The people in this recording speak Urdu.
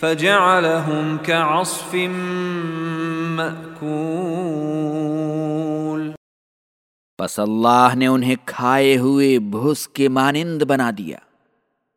فجعلهم كعصف مأكول. پس اللہ نے انہیں کھائے ہوئے بھوس کے مانند بنا دیا۔